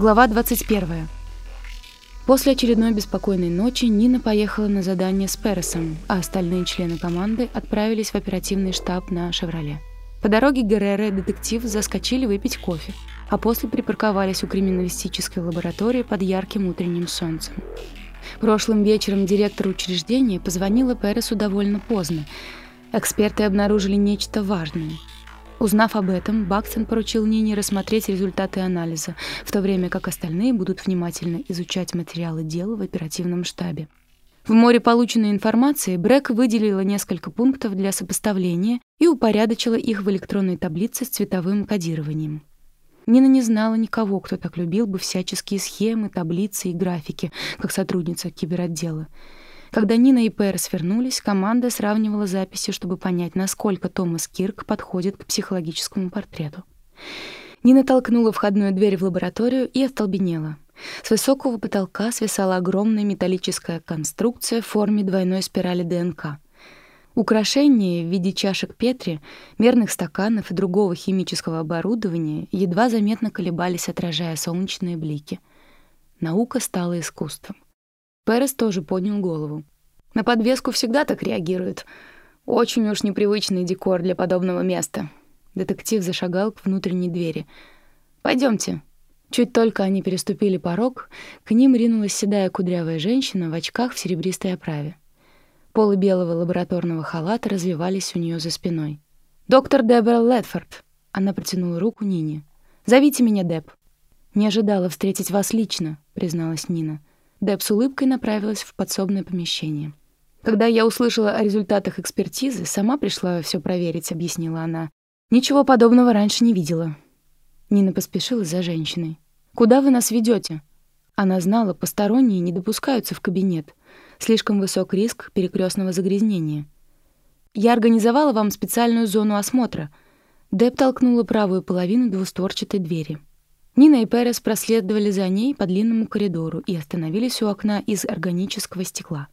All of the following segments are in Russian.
Глава 21. После очередной беспокойной ночи Нина поехала на задание с Пересом, а остальные члены команды отправились в оперативный штаб на «Шевроле». По дороге Геррера и детектив заскочили выпить кофе, а после припарковались у криминалистической лаборатории под ярким утренним солнцем. Прошлым вечером директор учреждения позвонила Пересу довольно поздно. Эксперты обнаружили нечто важное — Узнав об этом, Бакстон поручил Нине рассмотреть результаты анализа, в то время как остальные будут внимательно изучать материалы дела в оперативном штабе. В море полученной информации Брэк выделила несколько пунктов для сопоставления и упорядочила их в электронной таблице с цветовым кодированием. Нина не знала никого, кто так любил бы всяческие схемы, таблицы и графики, как сотрудница киберотдела — когда Нина и Пэр свернулись, команда сравнивала записи, чтобы понять, насколько Томас Кирк подходит к психологическому портрету. Нина толкнула входную дверь в лабораторию и остолбенела. С высокого потолка свисала огромная металлическая конструкция в форме двойной спирали ДНК. Украшения в виде чашек Петри, мерных стаканов и другого химического оборудования едва заметно колебались, отражая солнечные блики. Наука стала искусством. Перес тоже поднял голову. На подвеску всегда так реагируют. Очень уж непривычный декор для подобного места. Детектив зашагал к внутренней двери. Пойдемте. Чуть только они переступили порог, к ним ринулась седая кудрявая женщина в очках в серебристой оправе. Полы белого лабораторного халата развивались у нее за спиной. «Доктор Дебора Ледфорд!» Она протянула руку Нине. «Зовите меня Деб». «Не ожидала встретить вас лично», — призналась Нина. Деб с улыбкой направилась в подсобное помещение. «Когда я услышала о результатах экспертизы, сама пришла все проверить», — объяснила она. «Ничего подобного раньше не видела». Нина поспешила за женщиной. «Куда вы нас ведете? Она знала, посторонние не допускаются в кабинет. Слишком высок риск перекрестного загрязнения. «Я организовала вам специальную зону осмотра». Деб толкнула правую половину двустворчатой двери. Нина и Перес проследовали за ней по длинному коридору и остановились у окна из органического стекла.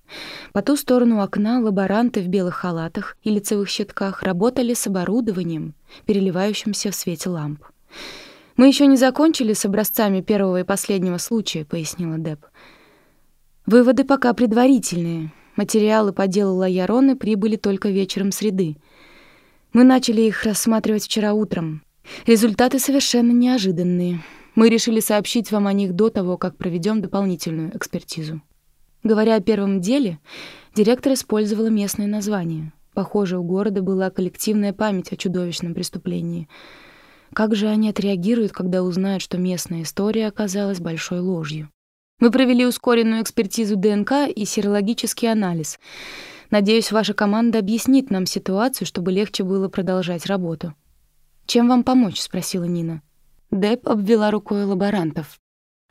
По ту сторону окна лаборанты в белых халатах и лицевых щитках работали с оборудованием, переливающимся в свете ламп. «Мы еще не закончили с образцами первого и последнего случая», — пояснила Деб. «Выводы пока предварительные. Материалы по делу Лаяроны прибыли только вечером среды. Мы начали их рассматривать вчера утром. Результаты совершенно неожиданные. Мы решили сообщить вам о них до того, как проведем дополнительную экспертизу. Говоря о первом деле, директор использовала местное название. Похоже, у города была коллективная память о чудовищном преступлении. Как же они отреагируют, когда узнают, что местная история оказалась большой ложью? Мы провели ускоренную экспертизу ДНК и серологический анализ. Надеюсь, ваша команда объяснит нам ситуацию, чтобы легче было продолжать работу. «Чем вам помочь?» — спросила Нина. Деп обвела рукой лаборантов.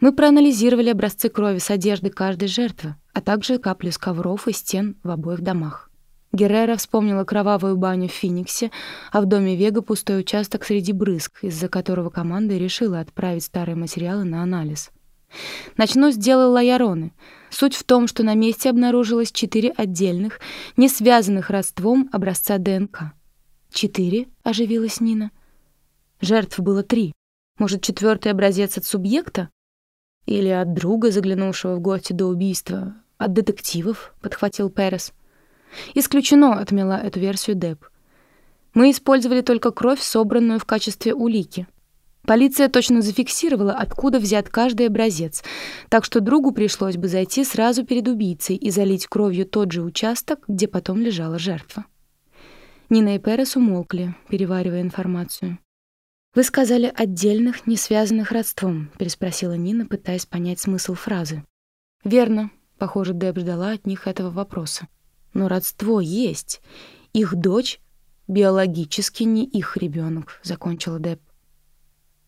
Мы проанализировали образцы крови с одежды каждой жертвы, а также капли с ковров и стен в обоих домах. Геррера вспомнила кровавую баню в Фениксе, а в доме Вега пустой участок среди брызг, из-за которого команда решила отправить старые материалы на анализ. Начну с дела Лаяроны. Суть в том, что на месте обнаружилось четыре отдельных, не связанных родством образца ДНК. «Четыре?» — оживилась Нина. Жертв было три. Может, четвертый образец от субъекта? Или от друга, заглянувшего в гости до убийства? От детективов, подхватил Перес. Исключено, отмела эту версию Деб. Мы использовали только кровь, собранную в качестве улики. Полиция точно зафиксировала, откуда взят каждый образец, так что другу пришлось бы зайти сразу перед убийцей и залить кровью тот же участок, где потом лежала жертва. Нина и Перес умолкли, переваривая информацию. «Вы сказали отдельных, не связанных родством», — переспросила Нина, пытаясь понять смысл фразы. «Верно», — похоже, Деб ждала от них этого вопроса. «Но родство есть. Их дочь биологически не их ребенок, закончила Деб.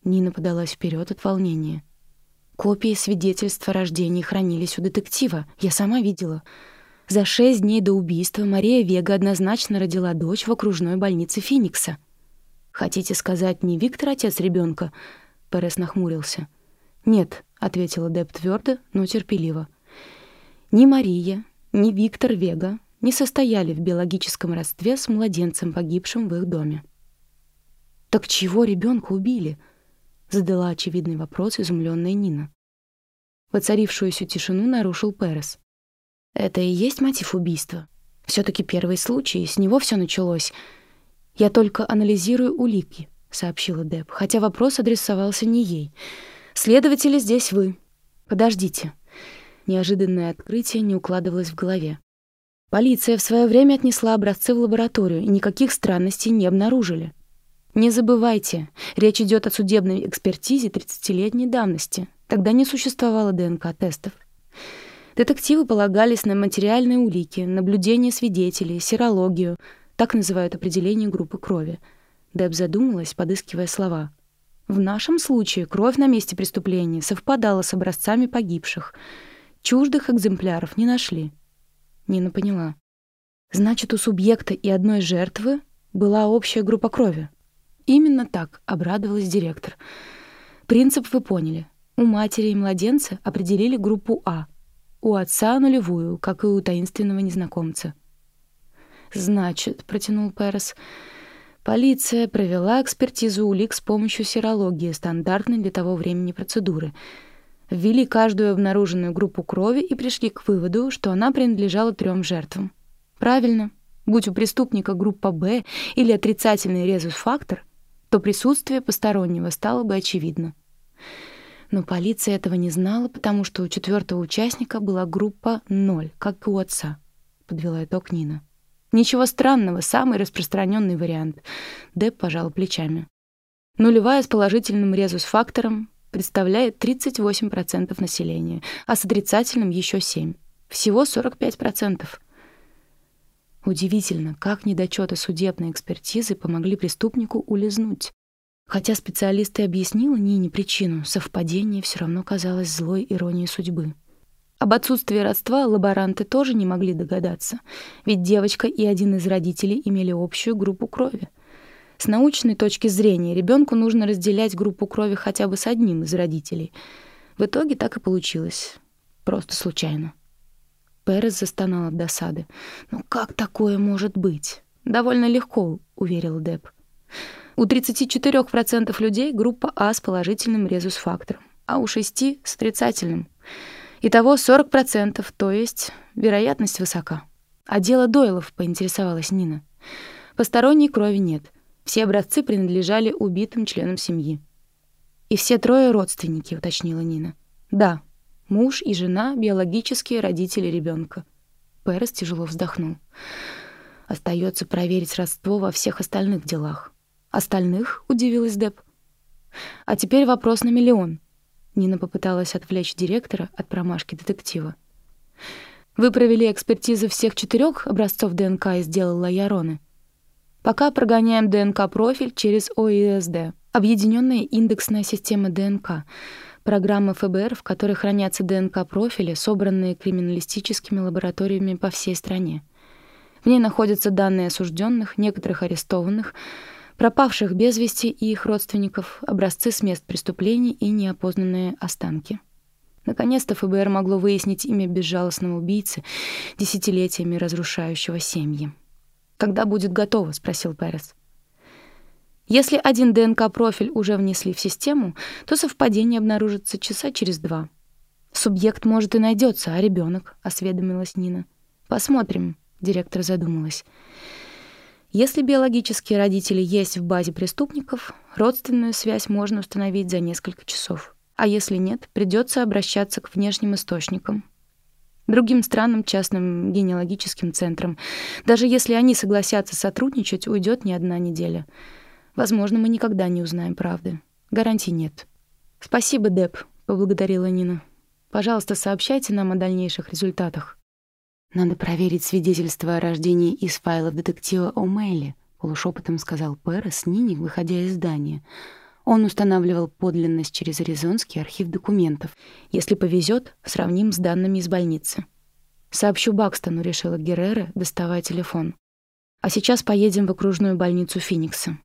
Нина подалась вперед от волнения. Копии свидетельства о рождении хранились у детектива. Я сама видела. За шесть дней до убийства Мария Вега однозначно родила дочь в окружной больнице Феникса. «Хотите сказать, не Виктор отец ребенка? Перес нахмурился. «Нет», — ответила Деб твердо, но терпеливо. «Ни Мария, ни Виктор Вега не состояли в биологическом родстве с младенцем, погибшим в их доме». «Так чего ребенка убили?» — задала очевидный вопрос изумленная Нина. Воцарившуюся тишину нарушил Перес. «Это и есть мотив убийства. все таки первый случай, с него все началось. Я только анализирую улики», — сообщила Деб, хотя вопрос адресовался не ей. «Следователи здесь вы. Подождите». Неожиданное открытие не укладывалось в голове. Полиция в свое время отнесла образцы в лабораторию и никаких странностей не обнаружили. Не забывайте, речь идет о судебной экспертизе 30-летней давности. Тогда не существовало ДНК-тестов. Детективы полагались на материальные улики, наблюдения свидетелей, серологию, так называют определение группы крови. Деб задумалась, подыскивая слова. В нашем случае кровь на месте преступления совпадала с образцами погибших. Чуждых экземпляров не нашли. Нина поняла. Значит, у субъекта и одной жертвы была общая группа крови. Именно так обрадовалась директор. Принцип вы поняли. У матери и младенца определили группу А. У отца — нулевую, как и у таинственного незнакомца. «Значит», — протянул Перес, — «полиция провела экспертизу улик с помощью серологии, стандартной для того времени процедуры — ввели каждую обнаруженную группу крови и пришли к выводу, что она принадлежала трем жертвам. Правильно. Будь у преступника группа Б или отрицательный резус-фактор, то присутствие постороннего стало бы очевидно. Но полиция этого не знала, потому что у четвертого участника была группа 0, как и у отца, подвела итог Нина. Ничего странного, самый распространенный вариант. Деп пожал плечами. Нулевая с положительным резус-фактором представляет 38% населения, а с отрицательным еще 7%. Всего 45%. Удивительно, как недочеты судебной экспертизы помогли преступнику улизнуть. Хотя специалисты объяснила Нине причину, совпадение все равно казалось злой иронией судьбы. Об отсутствии родства лаборанты тоже не могли догадаться, ведь девочка и один из родителей имели общую группу крови. С научной точки зрения ребенку нужно разделять группу крови хотя бы с одним из родителей. В итоге так и получилось. Просто случайно. Перес застонал от досады. «Ну как такое может быть?» «Довольно легко», — уверил Деб. «У 34% людей группа А с положительным резус-фактором, а у 6% с отрицательным. Итого 40%, то есть вероятность высока». «А дело Дойлов», — поинтересовалась Нина. «Посторонней крови нет». Все образцы принадлежали убитым членам семьи. «И все трое родственники», — уточнила Нина. «Да, муж и жена — биологические родители ребенка. Перес тяжело вздохнул. «Остается проверить родство во всех остальных делах». «Остальных?» — удивилась Деб. «А теперь вопрос на миллион». Нина попыталась отвлечь директора от промашки детектива. «Вы провели экспертизу всех четырех образцов ДНК из дела Лаяроны?» Пока прогоняем ДНК-профиль через ОИСД, объединенная индексная система ДНК, программа ФБР, в которой хранятся ДНК-профили, собранные криминалистическими лабораториями по всей стране. В ней находятся данные осужденных, некоторых арестованных, пропавших без вести и их родственников, образцы с мест преступлений и неопознанные останки. Наконец-то ФБР могло выяснить имя безжалостного убийцы, десятилетиями разрушающего семьи. «Когда будет готово?» — спросил Перес. Если один ДНК-профиль уже внесли в систему, то совпадение обнаружится часа через два. Субъект может и найдется, а ребенок, осведомилась Нина. Посмотрим, директор задумалась. Если биологические родители есть в базе преступников, родственную связь можно установить за несколько часов. А если нет, придется обращаться к внешним источникам, другим странам, частным генеалогическим центрам. Даже если они согласятся сотрудничать, уйдет не одна неделя. Возможно, мы никогда не узнаем правды. Гарантий нет. «Спасибо, Деб», — поблагодарила Нина. «Пожалуйста, сообщайте нам о дальнейших результатах». «Надо проверить свидетельство о рождении из файлов детектива О'Мейли», — полушепотом сказал Перес Нине, выходя из здания — он устанавливал подлинность через Аризонский архив документов. Если повезет, сравним с данными из больницы. «Сообщу Бакстону», — решила Геррера, доставая телефон. «А сейчас поедем в окружную больницу Феникса.